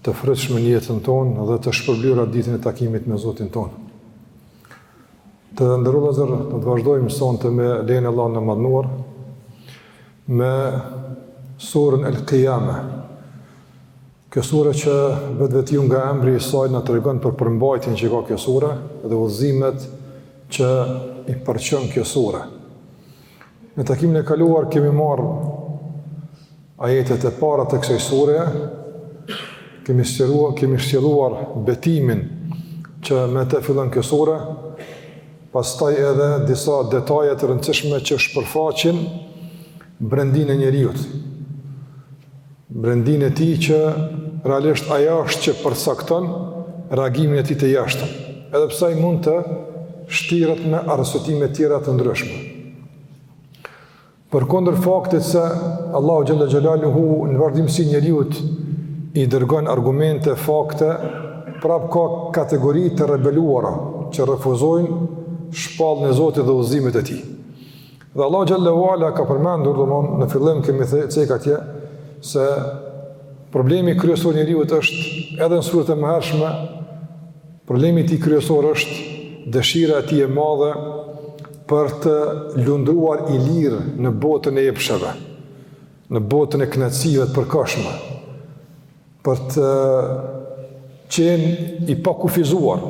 Të frytshme në jetën tonë dhe të shpërblyera ditën e takimit me Zotin tonë. Të nderuar vëllezër, do të vazhdojmë sonte me lejen e Allahut të madhëruar, me suren El Kijame. Kjo sure që vetvetiu nga emri i saj na tregon për përmbajtjen që ka kjo sure dhe udhëzimet që i përçon kjo sure. Në takimin e kaluar kemi marrë ajetet e para të kësaj sure, kemi sqaruar, kemi shtjelluar betimin që me të fillon kjo sure, pastaj edhe disa detaje të rëndësishme që shpërfaqin brendinë e njeriut. Brendinë e tij që realisht ajo është që përcakton reagimin e tij të jashtëm, edhe pse ai mund të shtiret me arsyetime tjera të ndryshme. Përkundër faktit se Allahu xhel-le xhelaluhu në vazhdimësi njeriut i dërgon argumente, fakte, prap ka kategori të rebeluara që refuzojnë shpalljen e Zotit dhe udhëzimet e tij. Dhe Allahu xhel-le ue ala ka përmendur domethënë në fillim kemi cekë atje se problemi kryesor i njeriut është edhe në suret e mëhershme problemi i tij kryesor është dëshira e tij e madhe për të lundruar i lirë në botën e epsheve, në botën e kënaqësive të përkohshme, për të qenë i pakufizuar,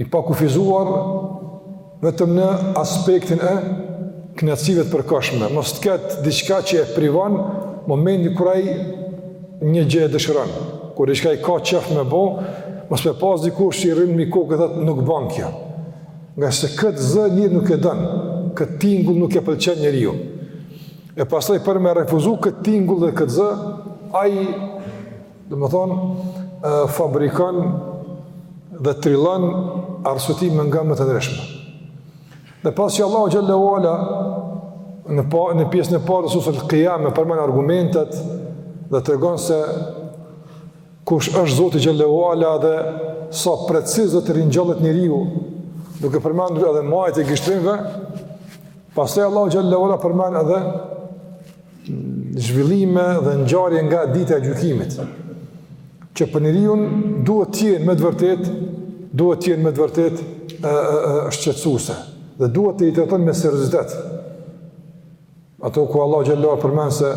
I pakufizuar vetëm në aspektin e kënaqësive të përkohshme, mos të ketë diçka që e privon momentin kur ai një gjë e dëshiron. Kur diçka i ka qef me bë, mos me pas dikush që i rrin mbi kokë thotë nuk bon kjo. Ngase këtë zë njeriu nuk e don, këtë tingull nuk e pëlqen njeriu. E pastaj për me refuzu këtë tingull dhe këtë zë, ai Domethënë, fabrikon dhe trillon arsyetime nga më të ndryshmet. Dhe pasi që Allahu xhel-le ue ala në, pa, në pjesën e parë të sures El Kijame përmend argumentet dhe tregon se kush është Zoti xhel-le ue ala dhe sa preciz do të ringjallet njeriu duke përmendur edhe majat e gishtërinjve pastaj Allahu xhel-le ue ala përmend edhe zhvillime dhe ngjarje nga dita e gjykimit që për njeriun duhet të jenë me të vërtetë duhet të jenë me të vërtetë shqetësuese dhe duhet t'i trajtojë me seriozitet. Ato ku Allahu xhel-le ue ala përmend se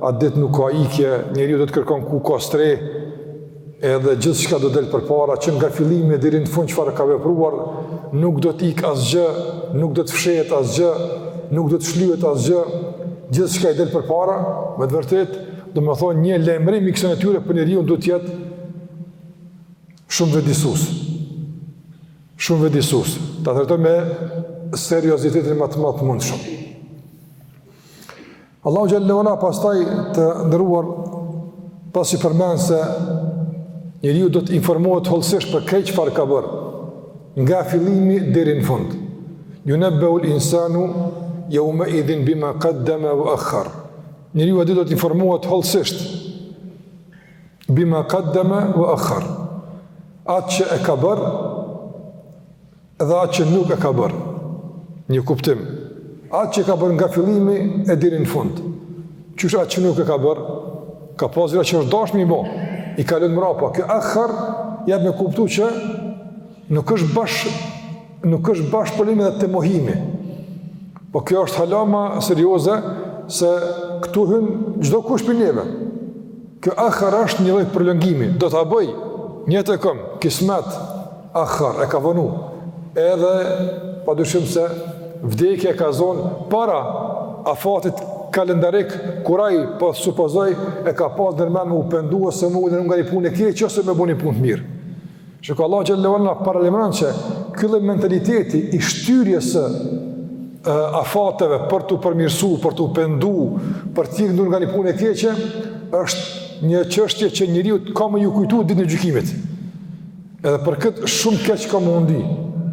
atë ditë nuk ka ikje, njeriu do të kërkon ku ka strehë, Edhe gjithçka do del përpara, që nga fillimi e deri n'fund çfarë ka vepruar, nuk do t'ik asgjë, nuk do t'fshehet asgjë, nuk do t'shlyhet asgjë, gjithçka i del përpara, me të vërtetë, domethonë një lajmërim i kësaj natyre për njeriun do t'jetë shumë vetëdijesues. Shumë vetëdijesues. Ta trajtojë me seriositetin më të madh të mundshëm. Allahu xhelle ue ala pastaj të nderuar pasi përmend se njeriu do të informohet hollësisht për krejt çfarë ka bërë nga fillimi deri në fund. Junebeul insanu jeumeidhin bima qaddama wa akhar. Njeriu at ditë do të informohet hollësisht bima qaddama wa akhar. Atë që e ka bërë edhe atë që nuk e ka bërë. Një kuptim. Atë që e ka bërë nga fillimi e deri në fund. Qysh atë që nuk e ka bërë, ka pas gjëra që është dashur me i bo. I ka lënë mbrapa. Kjo akhar jep me kuptu që nuk është bash nuk është bash problemi veç te mohimi. Po kjo është hala ma serioze se këtu hyn çdokush prej neve. Kjo akhar është një lloj prolongimi. Do ta bëj nijet e kom kismet Akhar, e ka vonu, edhe pa dyshim se vdekja e ka zonë para afatit kalendarik, kur ai po supozoj e ka pas ndërmend me u pendu ose me u largu nga një punë e keqe ose me bo një punë të mirë. Çka Allahu xhelle ue ala na paralajmëron që ky lloj mentaliteti i shtyrjes së afateve për t'u përmirësu, për t'u pendu, për të hjekë dorë nga një punë e keqe, është një çështje që njëriut ka me ju kujtu ditën e gjykimit. Edhe për këtë shumë keq ka me u ndi.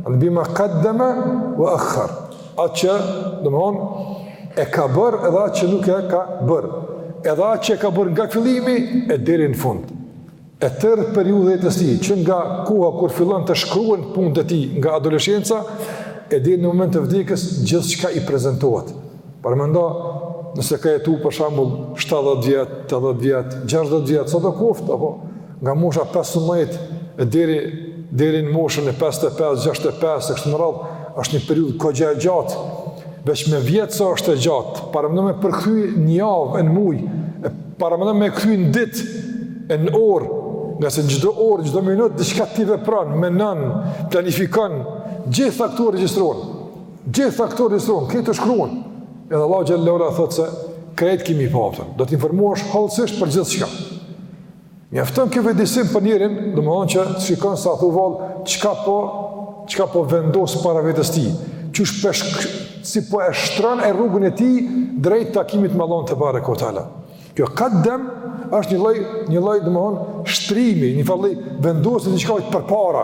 Në bima kaddeme ve akhar. Atë që, domethonë, e ka bërë edhe atë që nuk e ka bërë. Edhe atë që e ka bërë nga fillimi e deri në fund. E tërë periudha jetësore, që nga koha kur fillon të shkruhen punët e tij nga adoleshenca, e deri në moment të vdekjes, gjithçka i prezentohet. Paramendo, nëse ka jetu për shembull 70 vjet, 80 vjet, 60 vjet, sado koftë, apo, nga mosha 15 e deri deri në moshën e 55, 65 e kështu me radhë, është një periudhë goxha e gjatë. Veç me vjet sa është e gjatë, paramendo me përkthy në javë e në muaj, paramendo me kthy në ditë e në orë, nëse në çdo orë, çdo minutë diçka ti vepron, mendon, planifikon, gjitha këto regjistrohen. Gjitha këto regjistrohen, këto shkruhen. Edhe Allahu xhelle ue ala thotë se krejt ki me i pa. Do të informohesh hollësisht për gjithçka. Mjafton kjo vetëdijesim për njeriun, domethënë që të shikon se athua vallë çka po, çka po vendos para vetes tij, qysh, si po e shtron rrugën e tij drejt takimit me Allahun tebareke ve teala. Kjo kaddem është një lloj, një lloj, domethënë, shtrimi, një farë lloj, vendos diçka ato përpara.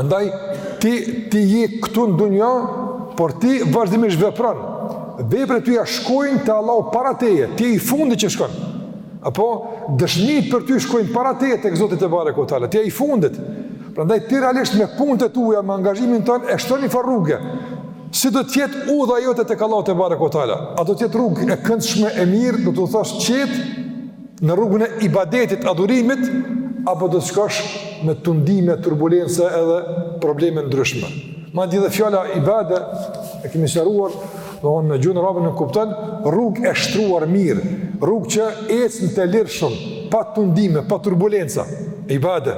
Andaj, ti, ti je këtu në dunja, por ti vazhdimisht vepron. Veprat e tua shkojnë te Allahu para teje, ti je i fundit që shkon. Apo, dëshmitë për ty shkojnë para teje tek Zoti tebareke ve teala, ti je i fundit. Prandaj, ti realisht me punët e tuja, me angazhimin tënd, e shtron një farë rruge. Si do të jetë udha jote tek Allahu tebareke ve teala? A do të jetë rrugë e këndshme e mirë, do të udhëtosh qetë, Në rrugën e ibadetit, adhurimit, apo do të shkosh me tundime, turbulenca edhe probleme të ndryshme. Madje dhe fjala ibade, e kemi sqaruar, domethënë në gjuhën arabe nënkupton rrugë e shtruar mirë, rrugë që ecën në të lirshëm, pa tundime, pa turbulenca, ibade.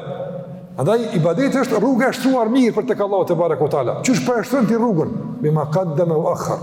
Andaj, ibadeti është rrugë e shtruar mirë për tek Allahu tebareke ve teala. Qysh po e shtron ti rrugën? Bima kaddeme ve ahhar.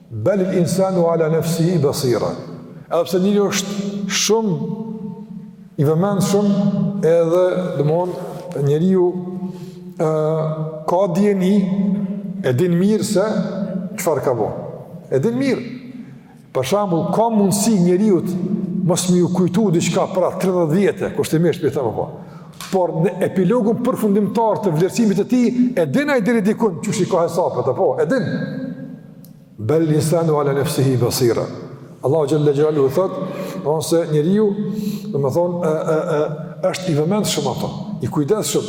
Bel insanu ala nefsihi basira. Edhe pse njeriu është shumë i vëmendshëm, edhe domethënë, njeriu e, ka dijeni, e din mirë se çfarë ka bo. E din mirë. Për shembull, ka mundësi njeriut mos me iu kujtu diçka para 30 vjete, kushtimisht po i themi, po. Por në epilogun përfundimtar të vlerësimit të tij, e din ai deri dikun qysh i ka hesapet, apo, e din. Bel insanu ala nefsihi basira. Allahu xhel-le xhelaluhu e thotë, domethënë se njeriu, domethënë, e, e, e, është i vëmendshëm ato, i kujdesshëm.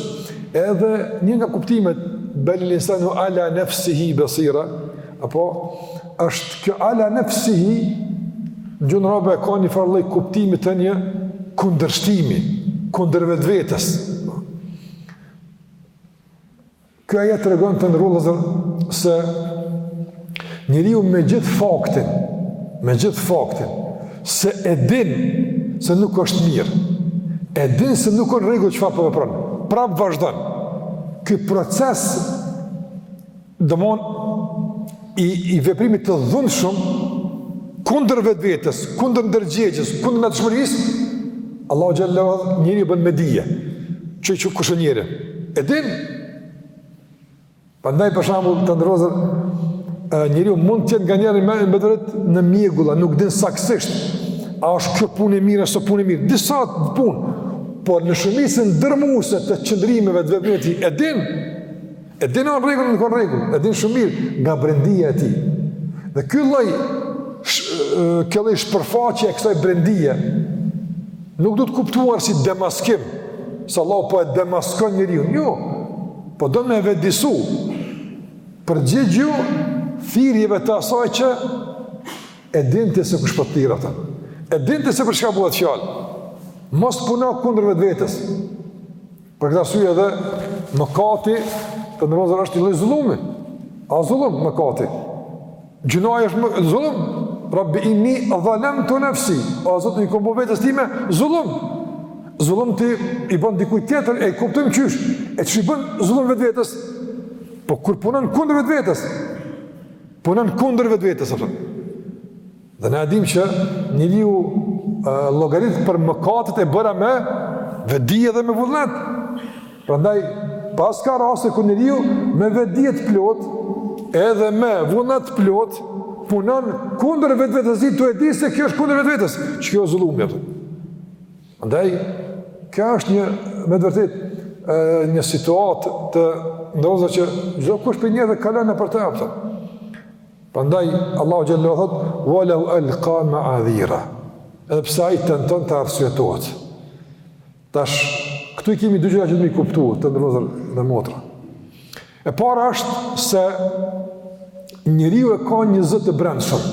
Edhe një nga kuptimet, bel insanu ala nefsihi basira, apo, është kjo ala nefsihi, në gjuhën arabe e ka një farë lloj kuptimi të një kundërshtimi, kundër vetvetes. Kjo ajet tregon të nderuar vëllezër, se njeriu me gjithë faktin, me gjithë faktin, se e din se nuk është mirë, e din se nuk është në rregull çfarë po vepron, prapë vazhdon ky proces domethënë i, i veprimit të dhunshëm, kundër vetvetes, kundër ndërgjegjes, kundër natyrshmërisë, Allahu xhel-le xhelaluhu njeriun bën me dije, që, që kush o njeriu. E din, prandaj për shembull, të nderuar vëllezër, njeriu mund të jetë nganjëherë në, në mjegulla, nuk din saktësisht, a është kjo punë e mirë, a s'është punë e mirë, disa punë, por në shumicën dërrmuese të qëndrimeve të veprimeve të tij, e din, E din o n'rregull nuk o n'rregull, e din shumë mirë nga brendia e tij. Dhe ky lloj kjo lloj shpërfaqje e kësaj brendie nuk duhet kuptuar si demaskim, se Allah po e demaskon njeriu. Jo. Po don me vetëdijsu përgjigju thirrjeve të asaj që e dinte se kush po thirr aty. E dinte se për çka bëhet fjalë. Mos puno kundër vetes. Për këtë arsye edhe mëkati të nderuar është një lloj zullumi. A është zullum mëkati? Gjynahi është zullum. Rabbi inni dhalamtu nafsi. O Zot, i kom bo vetes time zullum. Zullum ti i bën dikujt tjetër e kuptojmë qysh. E qysh i bën zullum vetvetes? Po kur punon kundër vetvetes. Punon kundër vetvetes apo? Dhe ne e dimë që njeriu llogaritet për mëkatet e bëra me vetëdije edhe me vullnet. Prandaj pse ka raste ku njeriu me vetëdije të plotë edhe me vullnet të plotë punon kundër vetvetes tij tu e di se kjo është kundër vetvetes, qe kjo është zullum a. Prandaj kjo është një me të vërtetë një situatë të nderuar që çdokush prej njerëzve kalon nëpër to apo. Prandaj Allahu xhel-le shanuhu thotë walau alqa ma'adhira. Edhe pse ai tenton të arsyetohet. Tash këtu i kemi dy gjëra që duhet me i kuptu, të nderuar vëllezër dhe motra. E para është se njeriu e ka një zë të brendshëm,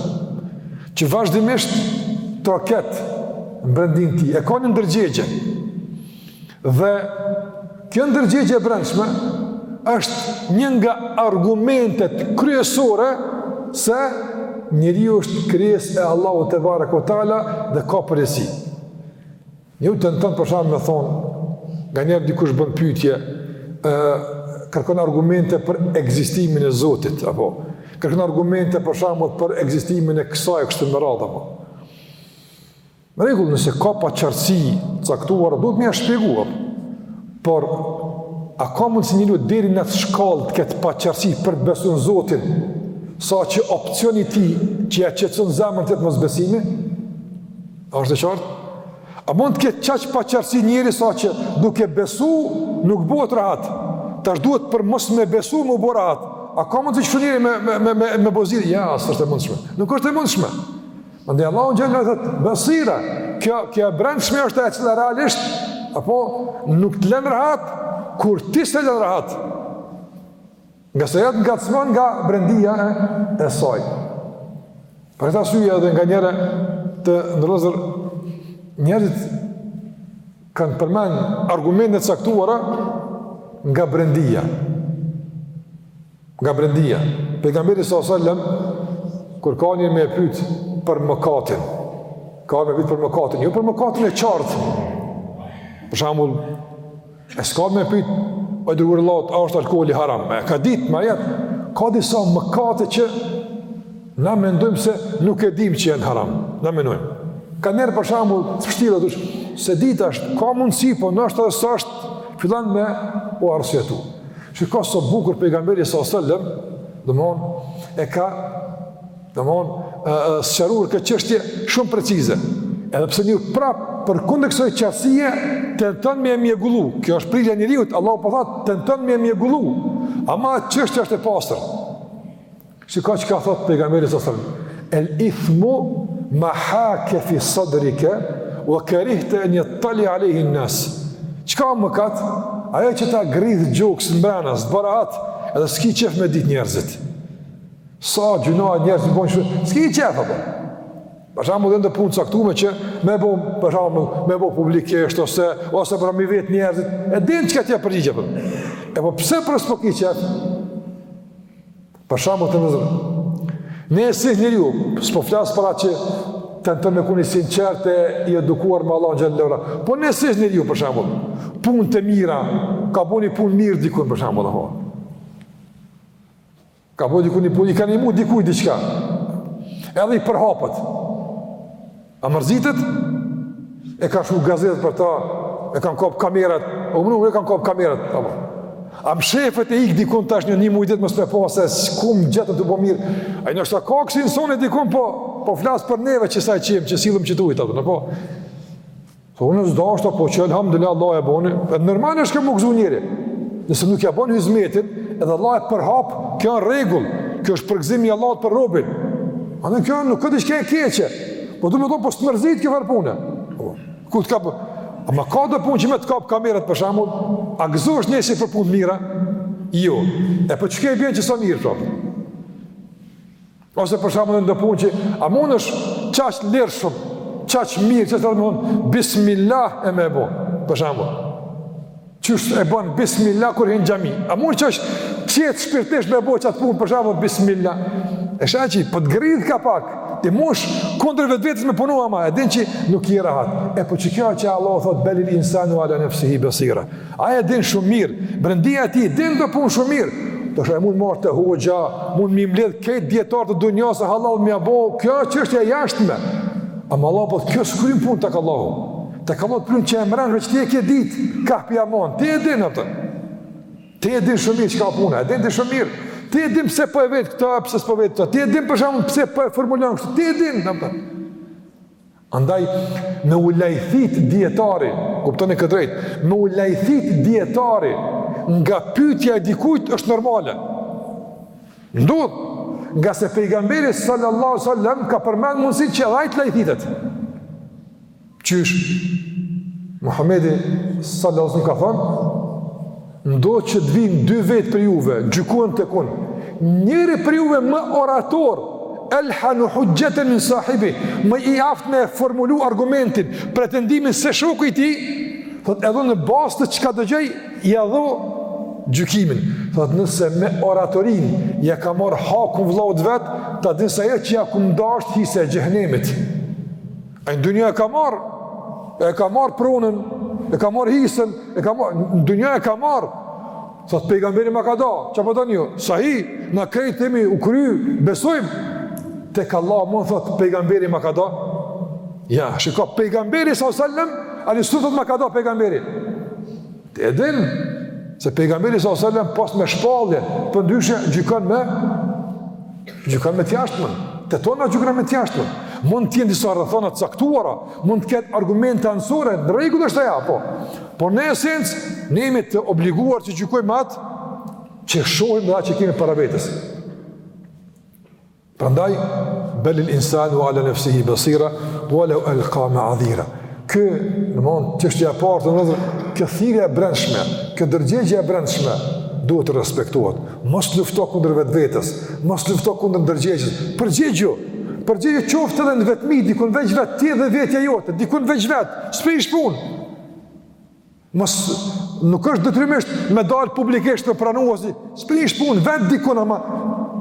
që vazhdimisht troket në brendinë e tij, e ka një ndërgjegje. Dhe kjo ndërgjegje e brendshme është një nga argumentet kryesore se njeriu është krijesë e Allahut tebareke ve teala dhe ka përgjegjësi. Njeriu tenton për shembull me thonë, nganjëherë dikush bën pytje, kërkon argumente për ekzistimin e Zotit, apo, kërkon argumente për shembull për ekzistimin e kësaj, e kështu me radhë, apo. Në rregull, nëse ka paqartësi të caktuar, duhet me ia shpjeguar. Por a ka mundësi njeriu deri në atë shkallë të ketë paqartësi për të besuar në Zotin, saqë opsioni i tij që ia qetëson zemrën të jetë mosbesimi? A është e qartë? A mund të ketë qaq paqartësi njeriu saqë duke besu nuk bëhet rahat? Tash duhet për mos me besu me u bo rahat. A ka mundësi që njeriu me me me me, me bozir? Jo, s'është e mundshme. Nuk është e mundshme. Andaj Allahu xhelle thot, "Basira, kjo kjo e brendshme është e cila realisht apo nuk të lën rahat kur ti s'të lën rahat." Nga se t'ngacmon nga brendia e, e saj. Për këtë arsye edhe nganjëherë, të nderuar vëllezër, njerëzit kanë përmend argumentet e caktuara nga brendia. Nga brendia, pejgamberi salallahu selem, kur ka ardh një me pyt për mëkatin, ka ardh me pyt për mëkatin, jo për mëkatin e qartë, për shembull, e s'ka ardh me pyt, o i dërguari i Allahut, a është alkooli haram, e ka dit, ama ajo, ka disa mëkate që Na mendojmë se nuk e dimë që janë haram. Na mendojmë. Ka njeri për shembull të vështirë ta ketë, se e di çë është, ka mundësi, po nëse është, fillan me u arsyetu. Shih ka sa bukur pejgamberi alejhi selam, domethënë, e ka, domethënë, sqaru këtë çështje shumë precize. Edhe pse njeri prapë, përkundër kësaj qartësie, tenton me e mjegullu. Kjo është prirja e njeriut, Allah po thotë, tenton me e mjegullu. Ama çështja është e pastër. Shiko çka thot pejgamberi alejhi selam. El ithmu ma hake fi sadrike wa karihte an yattali alayhi an-nas. Çka mëkat? Ajo që ta grith gjoksin mbrenda, s't'bon rahat, edhe s'ki qef me dit njerëzit. Sa gjynah njerëzit bojnë kështu? S'ki qef apo? Për shembull, do punë t'caktume që me bo, për shembull, me bo publikisht ose ose po me i vet njerëzit, e din çka t'i përgjigjen apo. E po pse pra s'po ki qef? Për shembull të nderuar vëllezër. Ne si njeriu, s'po flas për atë që tenton me kon i sinqertë e i edukuar me Allahu xhelle ue ala. Po ne si njeriu për shembull, punët e mira, ka bo ni punë mirë diku për shembull apo. Ka bënë diku një punë, i ka nimu dikujt diçka. Edhe i përhapet. A mërzitet? E kanë shkru gazetat për ta, e kanë kap kamerat, o mu m'kanë kap kamerat, apo. A mshefet e ikë dikun tash një një muj ditë mos me pa se shkun e gjetën tu bo mirë. Ai ndoshta ka kësi insani dikun po, po flas për neve që sa e qimë, që sillemi qëtu, apo, në po. Po unë s'dashta po që alhamdulillah Allah e boni, e normal është që m'u gëzu njeri. Nëse nuk ja bën hizmetin, edhe Allah e përhap, kjo është rregull, kjo është përgëzim i Allahut për robin. Ato kjo nuk ka diçka e keqe. Po do të thotë po s'mërzit kjo farë punë. Po. Ku të kap? Ama ka do punë që me të kap kamerat për shembull? A gëzosh nëse për punë t'mira? Jo. E po çka e bën që sa mirë thotë? Ose për shembull ndo punë që a mundesh qaq lirshëm, qaq mirë, qaq rëndom, bismillah e me e bo. Për shembull, qysh e bën bismillah kur hyn n'xhami. A mund qaq qetë shpirtnisht me e bo qat punë për shembull bismillah. E sheh që po të grith ka pak. Ti munsh kundër vetvetes me punu ama, e din që nuk je rahat. E po qikjo që Allah thotë belil insanu ala nafsihi basira. Ai e din shumë mirë, brendia e tij din do punë shumë mirë. Do të mund marr te hoxha, mund m'i mbledh këtë dijetar të dunjasë e hallall më apo kjo çështje e jashtme. Ama Allah po kjo s'kryn punë tek Allahu. Te ka mot punë që e mran që ti e ke ditë, kah po anon, ti e din atë. Ti e din shumë mirë çka puna, e din ti shumë mirë. Ti e din pse po e vet këtë, pse s'po vet këtë. Ti e din për shkakun pse po e formulon këtë. Ti e din atë. Andaj, me u lajthit dijetari, kuptoni këtë drejt, me u lajthit dijetari nga pyetja e dikujt është normale. Ndodh, ngase pejgamberi sallallahu alaihi wasallam ka përmend mundësinë që edhe ai të lajthitet. Qysh Muhamedi sallallahu alaihi wasallam ka thënë Ndodh që të vijnë dy vetë prej juve, gjykohen tek unë. Njëri prej juve më orator, elhanu huxhxheten min sahibi, më i aftë me formulu argumentin, pretendimin se shoku i tij, thot edhe në bazë të çka dëgjoj, ia dho gjykimin. Thot nëse me oratorinë ia ka marrë hakun vllaut vet, ta dinë se ajo që ia kom da është hise e xhehnemit. E n'dunja e ka marr, e ka marr pronën, e ka marr hisen, e ka marr n'dunja e ka marr. Thot pejgamberi ma ka da, çka po doni ju? Sahi, na krejt jemi u kry, besojmë tek Allah, mund thot pejgamberi ma ka da. Ja, shiko pejgamberi sallallahu alajhi wasallam, ani s'un thot ma ka da pejgamberi. E din se pejgamberi sa selam pos me shpallje, përndryshe gjykon me gjykon me t'jashtmen. Të tona gjykon me t'jashtmen. Mund të jenë disa rrethana të caktuara, mund të ketë argumente anësore, në rregull është ajo, po. Por në esencë ne jemi të obliguar të gjykojmë atë që shohim dhe atë që kemi para vetes. Prandaj bel el insanu ala nafsihi basira wa law alqa ma'adhira. Ky, domthon, çështja e parë domthon kjo thirrja e brendshme, kjo ndërgjegjja e brendshme duhet të respektohet. Mos lufto kundër vetvetes, mos lufto kundër ndërgjegjes. Përgjigju. Përgjigju qoftë edhe në vetmi, dikun veç vet ti dhe vetja jote, dikun veç vet, s'prish punë. Mos nuk është detyrimisht me dal publikisht me pranu asi, s'prish punë vet dikun ama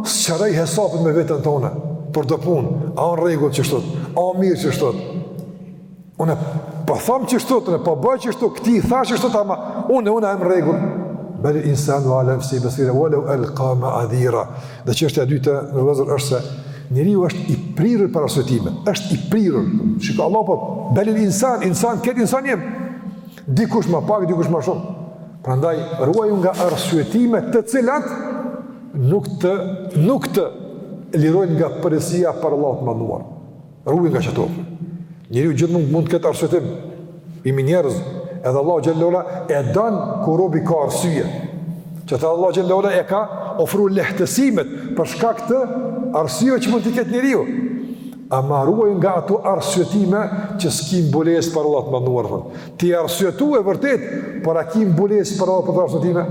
sqaroji hesapet me veten tone për do punë, a në rregull qeshtu, a mirë qeshtu. Unë po them qeshtu, unë po bëj qeshtu, këtij i thashë qeshtu ama unë unë a jam në rregull. Belil insanu ala nafsihi basira wa law alqa ma'adhira. Dhe çështja e dytë, vllezër, është se njeriu është i prirë për arsyetime, është i prirë. Shiko Allah, po, belil insan, insan, këtë insan jemi. Dikush ma pak, dikush ma shumë. Prandaj, ruaju nga arsyetime të cilat, nuk të, nuk të lirojnë nga përgjegjësia para Allahut të madhëruar. Ruaju nga qato. Njeriu gjithmonë mund të ketë arsye, jemi njerëz, edhe Allahu xhallahu ala e don kur robi ka arsye. Qashtu Allahu xhallahu ala e ka ofru lehtësimet për shkak të arsyeve që mund të ketë njeriu. Ama ruaju nga ato arsyetime që s'ki mbulesë para Allahut të madhëruar, Ti arsyetu e vërtet, por a ki mbulesë para Allahut për arsyetime?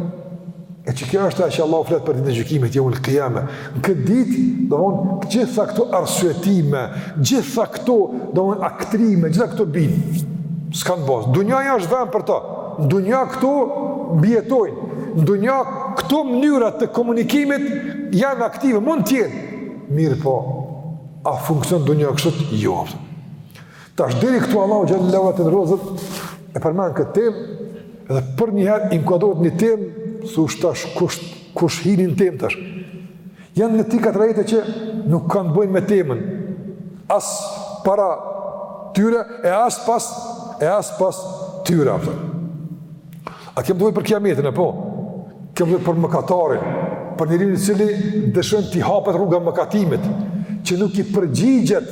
E qikjo është që Allahu flet për ditën e gjykimit, jeumul kijame. Në këtë ditë, domethënë, gjitha këto arsyetime, gjitha këto, domethënë, aktrime, gjitha këto binë. S'kanë bazë. Dunjaja është vend për to. N'dunja këto mbijetojnë. N'dunja këto mënyra të komunikimit janë aktive, mund të jenë. Mirëpo, a funksionon dunja kështu? Jo. Tash deri këtu Allahu xhallahu ala ten rozet e përmend këtë temë dhe për një herë inkuadrohet një temë, thush tash kush kush hini n'temë tash. Janë nja tri katër ajete që nuk kanë t'bëjnë me temën as para tyre e as pas e as pas tyre apo. A kem duke fol për kijametin apo? Kem duke fol për mëkatarin, për njeriun i cili dëshiron t'i hapet rruga e mëkatimit, që nuk i përgjigjet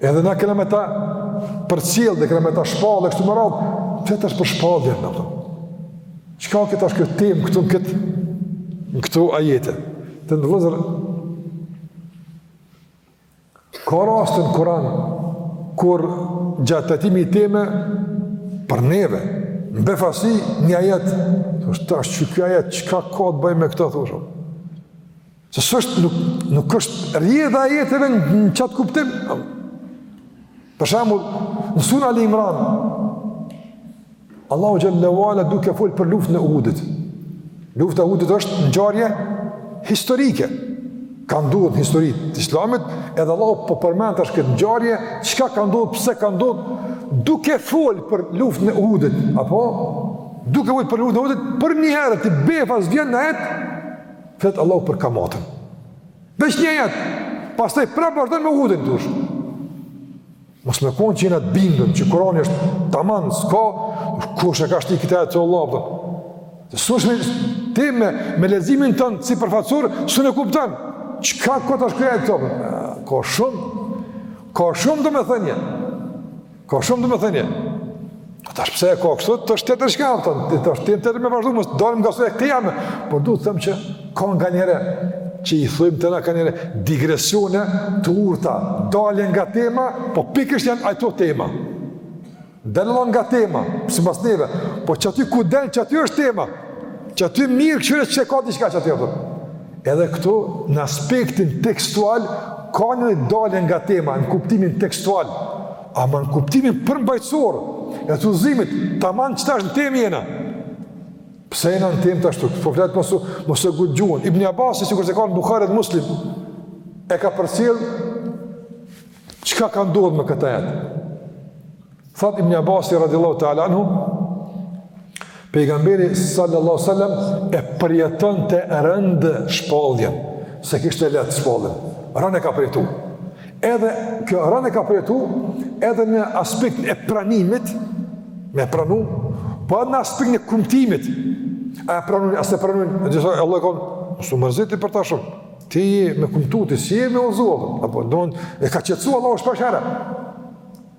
Edhe na kena me ta përcjell dhe kena me ta shpall dhe kështu me radhë, tash për shpallje, në përdo. Çka ka tash këtë temë, këtu në këtë, në këtu ajete? Vllezër, ka raste në Kuran, kur gjatë trajtimit një teme, për neve, në befasi një ajet, thush tash qiky ajet, çka ka të bëjë me këta, thush Se s'është nuk, nuk është rrjedha e ajeteve në, në qatë kuptim. Për shembull, në suren Ali Imran, Allahu xhallahu ala duke folë për luftën e Uhudit. Lufta e Uhudit është ngjarje historike. Ka ndodhë në histori të islamit, edhe Allahu po përmend tash këtë ngjarje, çka ka ndodhë, pse ka ndodhë, duke folë për luftën e Uhudit. Apo? Duke folë për luftën e Uhudit, për njëherë ti befas vjen një ajet, Flet Allahu për kamatën. Veç një ajet. Pastaj prapë vazhdon me Uhudin. Thush mos me kon që jena t'bindun që Kurani është tamam, s'ka, kush e ka shti këtë ajet të Allahut. Po. Thush ti me, me leximin tënd sipërfaqësor, s'un e kupton, çka ka këtu është kërë e të tëpër? Ka shumë, ka shumë domethënie. Ka shumë domethënie. Tash pse e ka kështu, tash tjetër çka, tash tjetër me vazhdu, mos dalim nga surja ku jemi, por du të them që ka nganjëherë, që i thujmë na nganjëherë, digresione të urta, dalje nga tema, po pikërisht janë ato tema. Del nga tema, simbas neve, po qaty ku del, qaty është tema, qaty mirë kqyre se ka diçka qaty, Edhe këtu, në aspektin tekstual, ka një dalje nga tema, në kuptimin tekstual, ama në kuptimin përmbajtësor, e udhëzimit, taman qetash në temë jena. Pse jena në temë tash? Po flet mos e, mos e ngut gjuhën. Ibn Abasi, sikurse ka në Buhari edhe Muslim, e ka përcjell, çka ka ndodhë me këtë ajet. Thot Ibn Abasi radiallahu ta'ala anhu, pejgamberi sallallahu sallam e përjetonte rëndë shpalljen, s'e kishte lehtë shpalljen, rëndë e ka përjetu. Edhe kjo rëndë e ka përjetu, edhe në aspektin e pranimit, me pranu, po edhe në aspektin e kumtimit, a e pranun, a s'e pranun, e gjitha, Allahu i ka thonë, mos u mërzit për ta shumë, ti je me kumtu, ti s'je me udhëzu, apo, domethënë, e ka qetësu Allahu shpeshherë,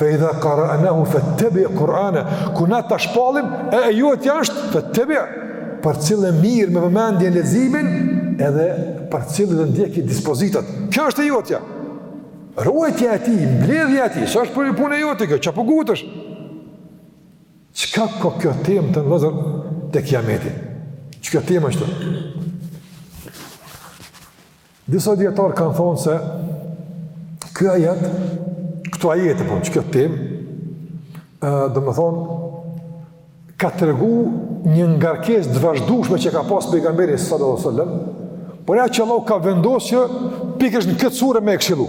Fe idha qara'nahu fattabi' Kur'ane, kur na ta shpallim e jotja është fattabi' përcille mirë me vëmendje leximin edhe përcilli dhe ndjeki dispozitat. Kjo është e jotja. Ruajtja e tij, mbledhja e tij, s'është punë e jotja kjo, çka po ngutesh. Çka ka kjo temë të nderuar vëllezër te kiameti? Ç'kjo temë është? Disa dijetarë kanë thonë se ky ajet, këto ajete, po, qikjo temë, domethonë, ka tregu një ngarkesë të vazhdushme që ka pas pejgamberi sallallahu sallam, por ja që Allahu ka vendosë që pikërisht në këtë sure me e këshilu.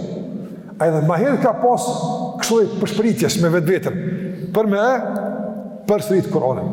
A edhe ma herë ka pas kësoj pëshpëritjes me vetveten, për me e përsërit Kur'anin.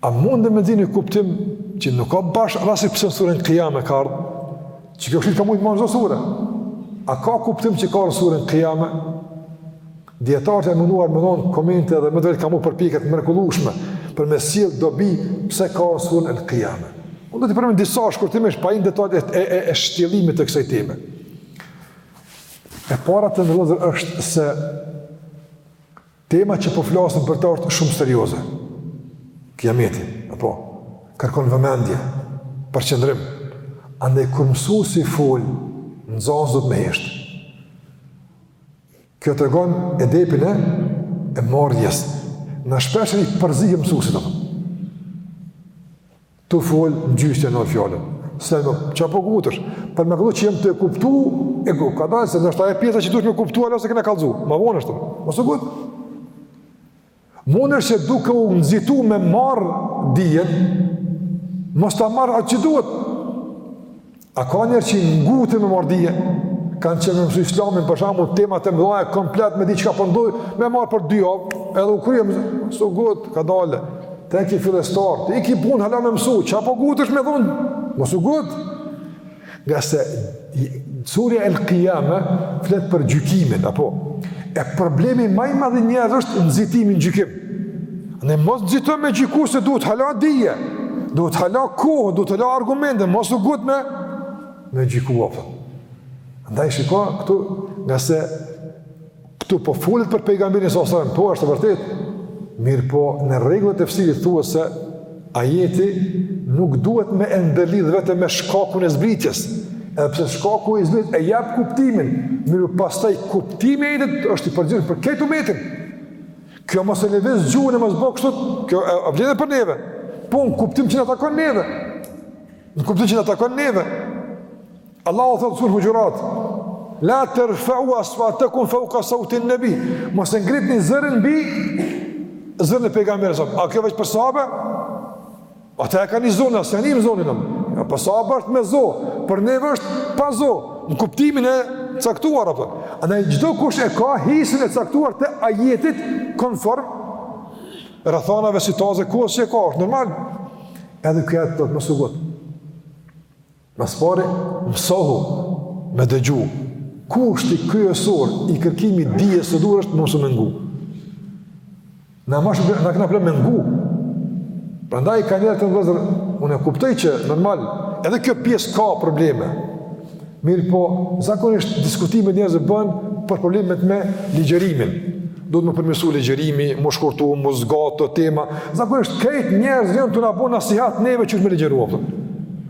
A mundet me dhënë kuptim që nuk ka bash rasti pse në suren Kijame ka ardhur? Qikjo këshillë ka mund në ndonjë sure. A ka kuptim që ka në suren Kijame? Dijetarët janë munduar me dhon komente dhe me të drejtë kanë bo përpjekje të mrekullueshme për me sjell dobi pse ka në suren El Kijame. Unë do të përmend disa shkurtimisht pa një detaj e e, e, e shtjellimit të kësaj teme. E para të nderuar vëllezër është se Tema që po flasim për të është shumë serioze. Kiameti, apo kërkon vëmendje, përqendrim. Andaj kur mësuesi fol, nxënësi do me hesht. Kjo tregon edepin e e marrjes. Na shpeshherë i përzihemi mësuesit apo. Tu fol n'gjys' t'e marr fjalën. Se çka po gutësh, për me kallzu që jam tu kuptu, e kadal se ndoshta e pjesa që duhet me kuptu osht e kena kallzu. Ma vonë ashtu. Mos u gut. Mundesh që duke u nxitu me marr dijen, mos ta marr atë që duhet. A ka njerëz që nguten me marrë dije, kanë qef me mësu islamin, për shambull, temat e mdhaja, komplet me di çka po ndodh, po me marrë për dy javë, edhe u kryem, mos u gut, kadalë, ti ki fillestar, ti ki punë, hala me mësu, çka po gutesh me thonë, mos u gut, ngase, surja el Kijame, flet për gjykimin, apo, e problemi ma i madh i njerëzve është nxitimi në gjykim, Ne mos nxitojm me gjyku se duhet hala dije, duhet hala kohë, duhet hala argumente, mos u gut me, me gjyku apo. Ndaj shiko, këtu, ngase, këtu po folet për Pejgamberin salallahu alejhi selem, po është e vërtetë, mirëpo në rregullat e tefsirit thuhet se ajeti nuk duhet me e ndërlidh vetëm me shkakun e zbritjes, edhe pse shkaku i zbritjes e jep kuptimin, mirëpo pastaj kuptimi i ajetit është i përgjithshëm për krejt umetin, Kjo mos e lëviz gjuhën e mos bëj kështu, kjo e, e vlen për neve. Po në kuptim që na takon neve. Në kuptim që na takon neve. Allahu thotë n'suren Huxhurat. La tarfa'u aswatakum fawqa sawti an-nabi. Mos e ngritni zërin mbi zërin e pejgamberit. A kjo veç për sahabe? Ata ia kanë ni zonin, na s'ja nim zonin. Për sahabe asht me zo, për neve është pa zo, në kuptimin e caktuar, apo. Andaj çdokush e ka hisen e caktuar të ajetit konform rrethanave, situatës, kushteve që e ka, është normal. Edhe kjo ajeti thotë mos u gut. Më së pari, mësohu me dëgju. Kushti kryesor i kërkimit dijes së duhur është me u mësu me ngu. Na mash na kena problem me ngu. Prandaj ka njerëz vllezër, unë e kuptoj që normal, edhe kjo pjesë ka probleme. Mirëpo, zakonisht diskutimet njerëzit i bëjnë për problemet me ligjërimin. Duhet me u përmirësu ligjërimi, me u shkurtu, me u zgat tema. Zakonisht krejt njerëz vijnë na bojnë nasihat neve qysh me ligjëru.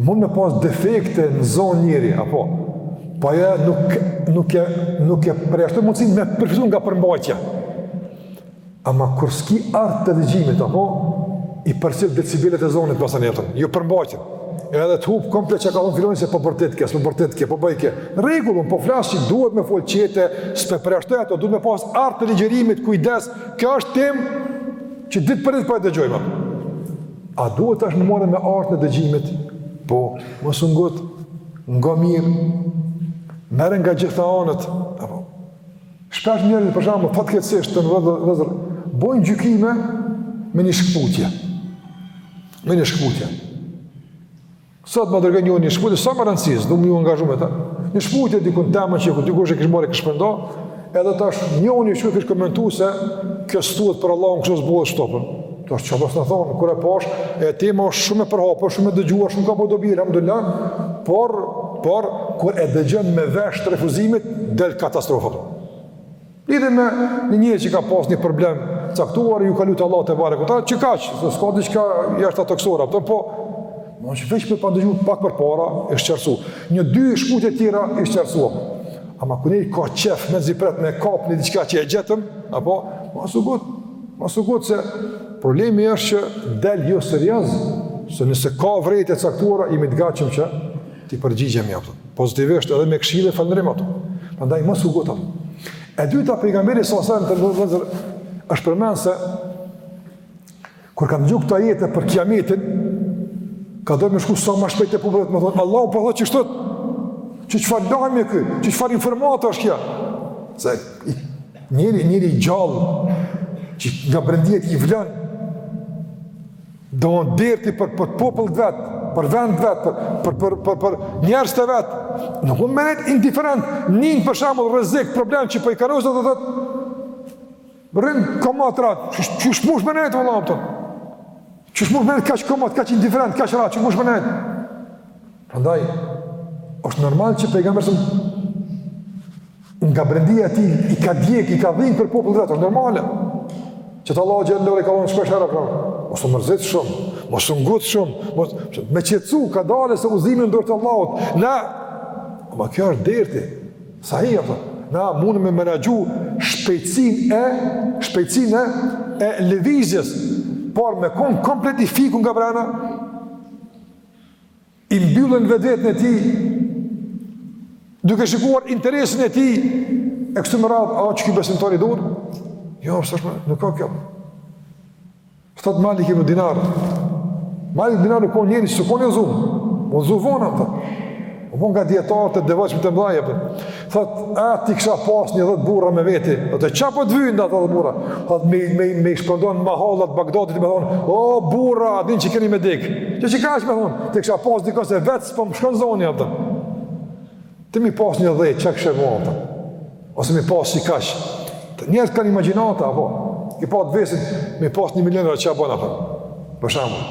Mund me pas defekte në zo njeri, apo, po ajo nuk, nuk e, nuk e përjashton mundësinë me përfitu nga përmbajtja. Ama kur s'ki art të dëgjimit, apo, i përcjell decibelet e zonit masanej, jo përmbajtjen. Edhe të hup komplet çka ka thonë filani se po bërtitke, s'po bërtitke, po bojke. Në rregull, po flas që duhet me fol qetë, s'pe përjashtoj ato, duhet me pas art të ligjërimit, kujdes, kjo është temë që ditë për ditë po e dëgjojmë. A duhet tash me u marrë me artin e dëgjimit? Po, mos u ngut ngo mirë. Merre nga gjitha anët, apo. Shpesh njerëzit për shembull fatkeqësisht vëllezër bojnë gjykime me një shkputje. Me një shkputje. Sot më dërgun një një shkputje, s'ka rëndësi, s'du me u angazhu me ta. Një shkputje dikun tema që këtë dikush e kish marrë e kish shpërnda, edhe tash një një kish komentu se kjo s'thuhet për Allahun kështu s'bohet shtopën. Tash që përës në thonë, kur e pash, e tema është shumë e përhapur, shumë e dëgjuar, shumë ka bo dobi, alhamdulillah, por, por, kur e dëgjon me vesh të refuzimit, del katastrofa. Lidhje me një njeri që ka pas një problem caktuar, ju ka lutë Allahut tebareke ve teala, që ka që, se s'ka diçka jashtëtokësore, por, po, në që veç me pas dëgju pak përpara, ish qartësu. Një dy shkputje tjera, ish qartësu. Ama kur njeri ka qef mezi pret me kap një diçka që e gjetëm, apo, mos u ngut, mos u ngut se problemi është që del jo serioz, se nëse ka vrejtje caktuara, jemi të gatshëm që T'i përgjigjemi, apo. Pozitivisht edhe me këshillë falënderim, apo. Prandaj mos u ngut. E dyta pejgamberi alejhi selam vëllezër është përmend se kur ka dëgju këto ajete për kiametin ka dashtë me shku sa më shpejt te populli me thonë Allahu po thotë kështu që çfarë lajmi ky që çfarë informate është kjo se njeri njeri gjallë që nga brendia i vlon Domethënë derti për për popull vet, për vend vet, për për për për, për njerëz të vet. Nuk mund me nejt indiferent, nin për shembull rrezik, problem që po i kanoset do thotë rrin komod rahat, qysh qysh mush me nejt valla apo. Qysh mush me nejt kaq komod, kaq indiferent, kaq rahat, qysh mush me nejt. Prandaj është normal që pejgamberi Nga brendia e tij i ka djeg, i ka dhimbë për popullin e vet, është normale. Që të Allahu xhelle i ka thonë shpesh herë pra. Mos u mërzit shumë, mos u ngut shumë, mos me qetësu kadale se udhëzimi n'dorë të Allahut. Ama kjo është derti, sahi, apo, na mund me menaxhu shpejtsin e, shpejtsin e, e levizjes, por me kon komplet i fiku nga brena, i mbyllun n'vetveten e tij duke shikuar interesin e tij e kështu me radhë a është ky besimtar i duhur jo pse është nuk ka kjo thot Malik ibn Dinar Malik ibn Dinar po njëri që po ne zonë po zovon ata po nga dijetarët e devotshëm të mëdha Thot, a t'i kisha pas një dhetë burra me veti, dhe të ça po të vyjnë dhe dhetë burra, thot, me, me, me i shpërnda n'mahallat Bagdadit, me thonë, o, burra, a dini që keni me dekë, që çka është me thonë, ti kisha pas dikon se vetë s'po më shkon zoni, dhe. Ti mi pas një dhetë, çka kishe bo, dhe. Ose mi pas si kashë. Të njerëzt kanë imagjinata, apo, i pa të vesit, mi pas një milion euro, ça bona, për, për shembull.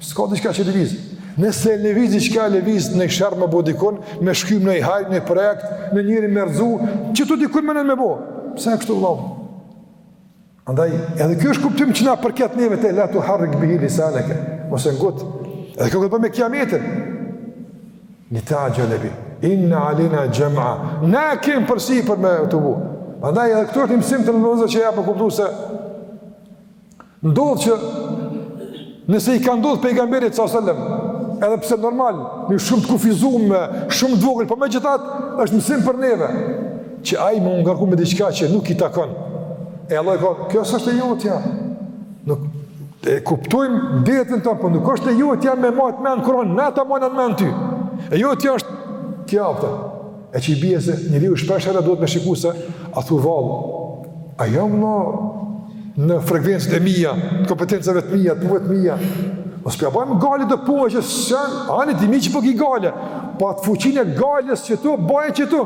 S'ka diçka që lëviz. Nëse lëviz diçka, lëviz në sherr me bo dikun, me shkym ni hajr, ni projekt, ni njeri me rrëzu, që të dikun me në me bo. Pse e kështu vallë? Andaj, edhe kjo është kuptim që na përket neve te la tuharrik bihi lisaneke, mos e ngut, edhe kjo këtë për me kiametin. Li ta'xhele bihi, inne alejna xhem'ahu, ne kemi përsipër me tubu. Andaj, edhe këtu është një mësim të në nëzë që ja për po kuptu se Ndodh që nëse i ka ndodhë pejgamberit s.a.s. edhe pse normal, një shumë të kufizume, shumë të vogël, po megjithatë është mësim për neve, që ai m'u ngarku me diçka që nuk i takon. E Allahu i ka, kjo s'është e jotja. Nuk, e kuptojmë dertin ton, po nuk është e jotja me majt n'men Kuran, na ta majmë n'men ty. E jotja është kjo, apo. e që i bje se njeriu shpeshherë duhet me shiku se a thu vallë, a jam në, në frekuencat e mija, të kompetencave të mija, të punve t'mija, mos po ja bajmë gajle do punve që s'jon, ani ti mirë që po ki gajle, po atë fuqinë e gajles që tu, bajë që tu,